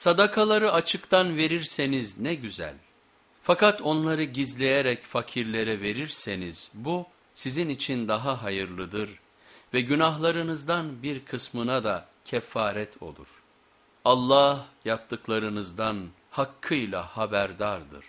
Sadakaları açıktan verirseniz ne güzel. Fakat onları gizleyerek fakirlere verirseniz bu sizin için daha hayırlıdır ve günahlarınızdan bir kısmına da kefaret olur. Allah yaptıklarınızdan hakkıyla haberdardır.